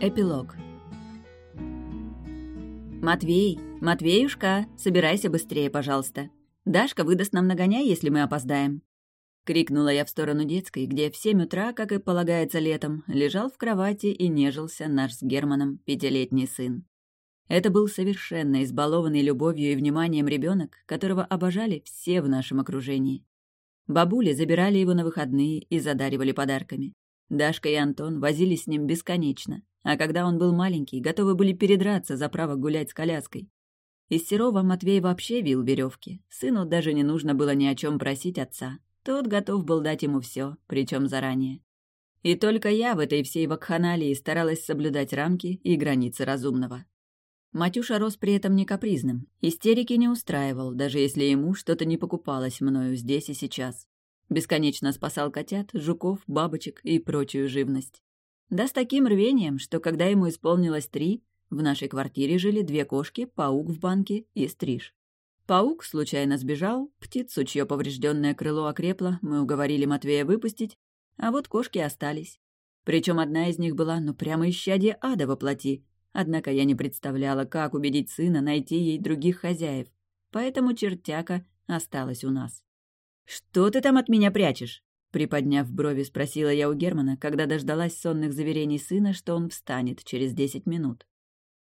Эпилог «Матвей! Матвеюшка! Собирайся быстрее, пожалуйста. Дашка выдаст нам нагоняй, если мы опоздаем!» Крикнула я в сторону детской, где в семь утра, как и полагается летом, лежал в кровати и нежился наш с Германом пятилетний сын. Это был совершенно избалованный любовью и вниманием ребенок, которого обожали все в нашем окружении. Бабули забирали его на выходные и задаривали подарками. Дашка и Антон возили с ним бесконечно, а когда он был маленький, готовы были передраться за право гулять с коляской. Из Серова Матвей вообще вил веревки. Сыну даже не нужно было ни о чем просить отца. Тот готов был дать ему все, причем заранее. И только я в этой всей вакханалии старалась соблюдать рамки и границы разумного. Матюша рос при этом не капризным, истерики не устраивал, даже если ему что-то не покупалось мною здесь и сейчас. Бесконечно спасал котят, жуков, бабочек и прочую живность. Да с таким рвением, что когда ему исполнилось три, в нашей квартире жили две кошки, паук в банке и стриж. Паук случайно сбежал, птицу, чье поврежденное крыло окрепло, мы уговорили Матвея выпустить, а вот кошки остались. Причем одна из них была, ну, прямо исчадие ада воплоти, Однако я не представляла, как убедить сына найти ей других хозяев, поэтому чертяка осталась у нас. «Что ты там от меня прячешь?» Приподняв брови, спросила я у Германа, когда дождалась сонных заверений сына, что он встанет через десять минут.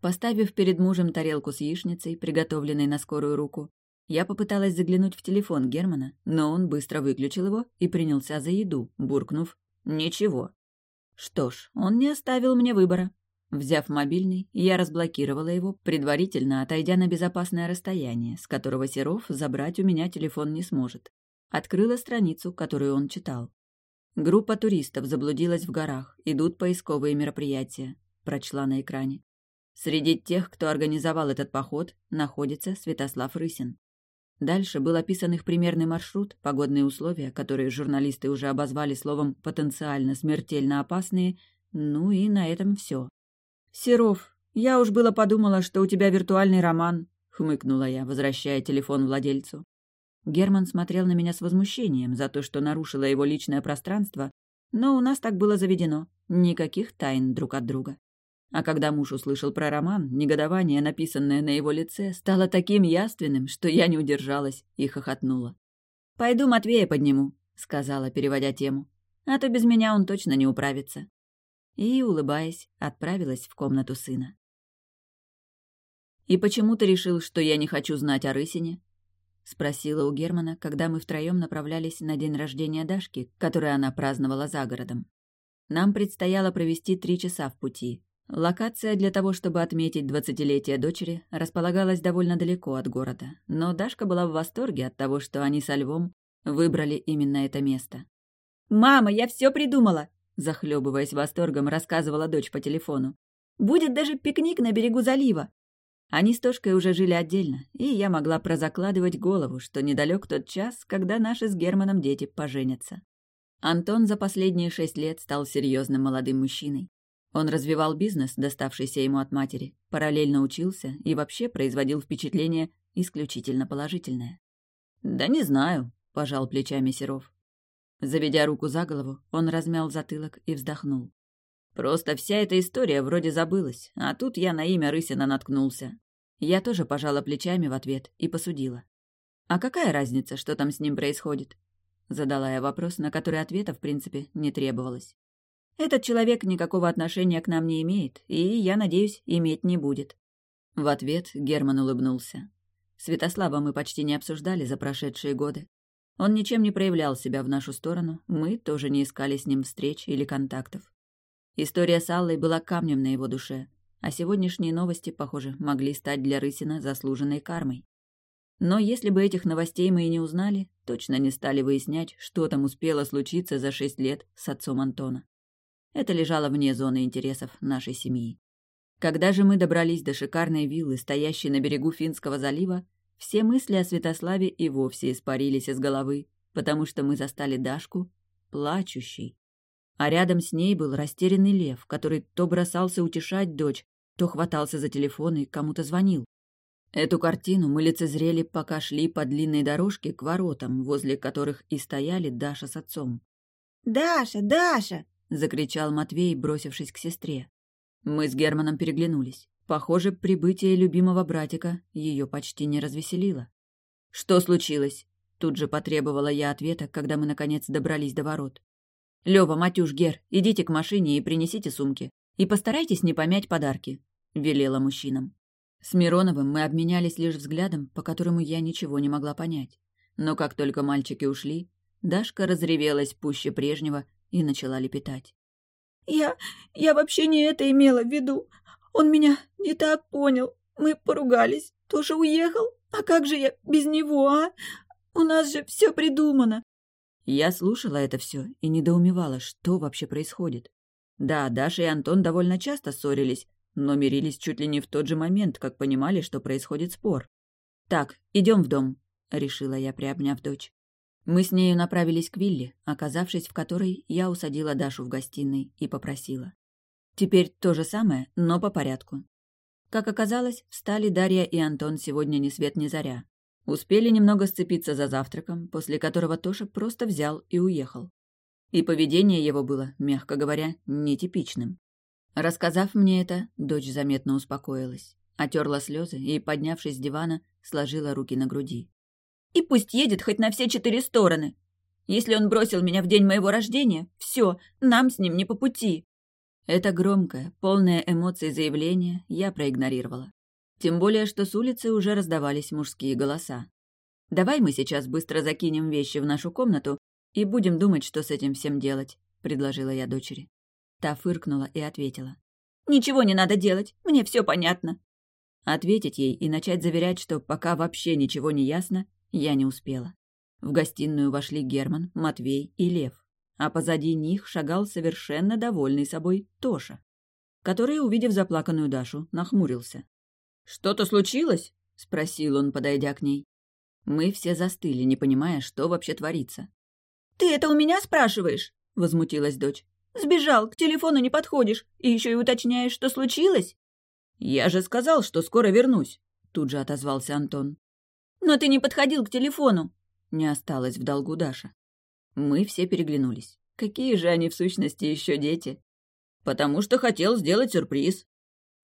Поставив перед мужем тарелку с яичницей, приготовленной на скорую руку, я попыталась заглянуть в телефон Германа, но он быстро выключил его и принялся за еду, буркнув «Ничего». Что ж, он не оставил мне выбора. Взяв мобильный, я разблокировала его, предварительно отойдя на безопасное расстояние, с которого Серов забрать у меня телефон не сможет. Открыла страницу, которую он читал. Группа туристов заблудилась в горах, идут поисковые мероприятия, прочла на экране. Среди тех, кто организовал этот поход, находится Святослав Рысин. Дальше был описан их примерный маршрут, погодные условия, которые журналисты уже обозвали словом «потенциально смертельно опасные», ну и на этом все. «Серов, я уж было подумала, что у тебя виртуальный роман», — хмыкнула я, возвращая телефон владельцу. Герман смотрел на меня с возмущением за то, что нарушила его личное пространство, но у нас так было заведено. Никаких тайн друг от друга. А когда муж услышал про роман, негодование, написанное на его лице, стало таким яственным, что я не удержалась и хохотнула. «Пойду Матвея подниму», — сказала, переводя тему. «А то без меня он точно не управится» и, улыбаясь, отправилась в комнату сына. «И почему ты решил, что я не хочу знать о Рысине?» — спросила у Германа, когда мы втроем направлялись на день рождения Дашки, который она праздновала за городом. Нам предстояло провести три часа в пути. Локация для того, чтобы отметить двадцатилетие дочери, располагалась довольно далеко от города, но Дашка была в восторге от того, что они со Львом выбрали именно это место. «Мама, я все придумала! захлебываясь восторгом, рассказывала дочь по телефону. «Будет даже пикник на берегу залива!» Они с Тошкой уже жили отдельно, и я могла прозакладывать голову, что недалек тот час, когда наши с Германом дети поженятся. Антон за последние шесть лет стал серьезным молодым мужчиной. Он развивал бизнес, доставшийся ему от матери, параллельно учился и вообще производил впечатление исключительно положительное. «Да не знаю», — пожал плечами Серов. Заведя руку за голову, он размял затылок и вздохнул. «Просто вся эта история вроде забылась, а тут я на имя Рысина наткнулся». Я тоже пожала плечами в ответ и посудила. «А какая разница, что там с ним происходит?» Задала я вопрос, на который ответа, в принципе, не требовалось. «Этот человек никакого отношения к нам не имеет, и, я надеюсь, иметь не будет». В ответ Герман улыбнулся. Святослава мы почти не обсуждали за прошедшие годы. Он ничем не проявлял себя в нашу сторону, мы тоже не искали с ним встреч или контактов. История с Аллой была камнем на его душе, а сегодняшние новости, похоже, могли стать для Рысина заслуженной кармой. Но если бы этих новостей мы и не узнали, точно не стали выяснять, что там успело случиться за шесть лет с отцом Антона. Это лежало вне зоны интересов нашей семьи. Когда же мы добрались до шикарной виллы, стоящей на берегу Финского залива, все мысли о Святославе и вовсе испарились из головы, потому что мы застали Дашку плачущей. А рядом с ней был растерянный лев, который то бросался утешать дочь, то хватался за телефон и кому-то звонил. Эту картину мы лицезрели, пока шли по длинной дорожке к воротам, возле которых и стояли Даша с отцом. «Даша! Даша!» — закричал Матвей, бросившись к сестре. Мы с Германом переглянулись. Похоже, прибытие любимого братика ее почти не развеселило. «Что случилось?» Тут же потребовала я ответа, когда мы, наконец, добрались до ворот. «Лёва, Матюш, Гер, идите к машине и принесите сумки. И постарайтесь не помять подарки», — велела мужчинам. С Мироновым мы обменялись лишь взглядом, по которому я ничего не могла понять. Но как только мальчики ушли, Дашка разревелась пуще прежнего и начала лепетать. «Я... я вообще не это имела в виду. Он меня не так понял. Мы поругались. Тоже уехал. А как же я без него, а? У нас же все придумано. Я слушала это все и недоумевала, что вообще происходит. Да, Даша и Антон довольно часто ссорились, но мирились чуть ли не в тот же момент, как понимали, что происходит спор. «Так, идем в дом», — решила я, приобняв дочь. Мы с нею направились к вилле, оказавшись в которой я усадила Дашу в гостиной и попросила. Теперь то же самое, но по порядку. Как оказалось, встали Дарья и Антон сегодня ни свет ни заря. Успели немного сцепиться за завтраком, после которого Тоша просто взял и уехал. И поведение его было, мягко говоря, нетипичным. Рассказав мне это, дочь заметно успокоилась, отерла слезы и, поднявшись с дивана, сложила руки на груди. «И пусть едет хоть на все четыре стороны. Если он бросил меня в день моего рождения, все, нам с ним не по пути». Это громкое, полное эмоций заявление я проигнорировала. Тем более, что с улицы уже раздавались мужские голоса. «Давай мы сейчас быстро закинем вещи в нашу комнату и будем думать, что с этим всем делать», — предложила я дочери. Та фыркнула и ответила. «Ничего не надо делать, мне все понятно». Ответить ей и начать заверять, что пока вообще ничего не ясно, я не успела. В гостиную вошли Герман, Матвей и Лев, а позади них шагал совершенно довольный собой Тоша, который, увидев заплаканную Дашу, нахмурился. «Что-то случилось?» — спросил он, подойдя к ней. Мы все застыли, не понимая, что вообще творится. «Ты это у меня спрашиваешь?» — возмутилась дочь. «Сбежал, к телефону не подходишь, и еще и уточняешь, что случилось?» «Я же сказал, что скоро вернусь», — тут же отозвался Антон. «Но ты не подходил к телефону!» — не осталось в долгу Даша. Мы все переглянулись. Какие же они в сущности еще дети? «Потому что хотел сделать сюрприз»,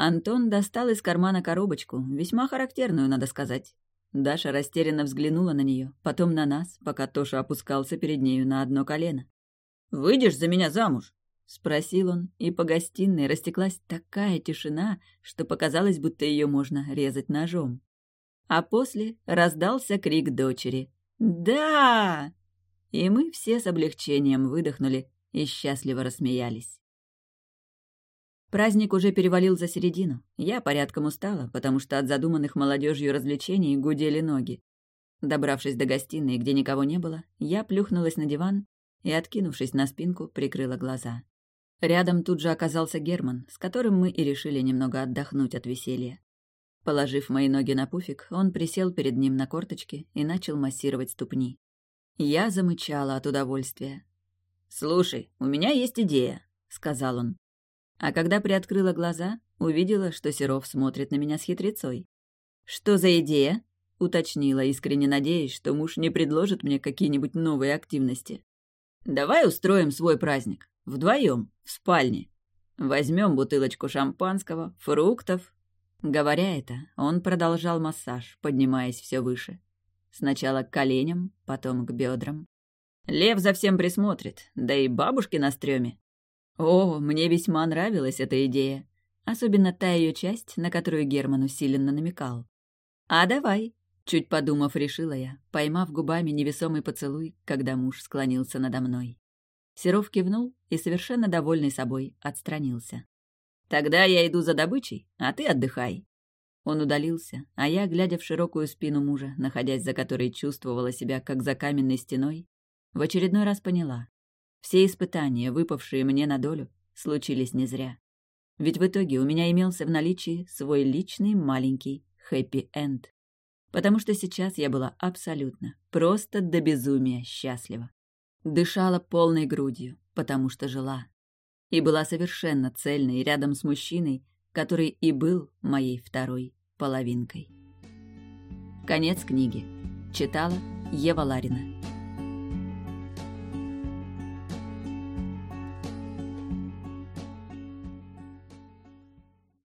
Антон достал из кармана коробочку, весьма характерную, надо сказать. Даша растерянно взглянула на нее, потом на нас, пока Тоша опускался перед нею на одно колено. «Выйдешь за меня замуж?» — спросил он, и по гостиной растеклась такая тишина, что показалось, будто ее можно резать ножом. А после раздался крик дочери. «Да!» И мы все с облегчением выдохнули и счастливо рассмеялись. Праздник уже перевалил за середину. Я порядком устала, потому что от задуманных молодежью развлечений гудели ноги. Добравшись до гостиной, где никого не было, я плюхнулась на диван и, откинувшись на спинку, прикрыла глаза. Рядом тут же оказался Герман, с которым мы и решили немного отдохнуть от веселья. Положив мои ноги на пуфик, он присел перед ним на корточки и начал массировать ступни. Я замычала от удовольствия. «Слушай, у меня есть идея», — сказал он. А когда приоткрыла глаза, увидела, что Серов смотрит на меня с хитрецой. «Что за идея?» — уточнила, искренне надеясь, что муж не предложит мне какие-нибудь новые активности. «Давай устроим свой праздник. Вдвоем, в спальне. Возьмем бутылочку шампанского, фруктов». Говоря это, он продолжал массаж, поднимаясь все выше. Сначала к коленям, потом к бедрам. Лев за всем присмотрит, да и бабушки на стреме. О, мне весьма нравилась эта идея. Особенно та ее часть, на которую Герман усиленно намекал. «А давай», — чуть подумав, решила я, поймав губами невесомый поцелуй, когда муж склонился надо мной. Серов кивнул и, совершенно довольный собой, отстранился. «Тогда я иду за добычей, а ты отдыхай». Он удалился, а я, глядя в широкую спину мужа, находясь за которой чувствовала себя как за каменной стеной, в очередной раз поняла, все испытания, выпавшие мне на долю, случились не зря. Ведь в итоге у меня имелся в наличии свой личный маленький хэппи-энд. Потому что сейчас я была абсолютно, просто до безумия счастлива. Дышала полной грудью, потому что жила. И была совершенно цельной рядом с мужчиной, который и был моей второй половинкой. Конец книги. Читала Ева Ларина.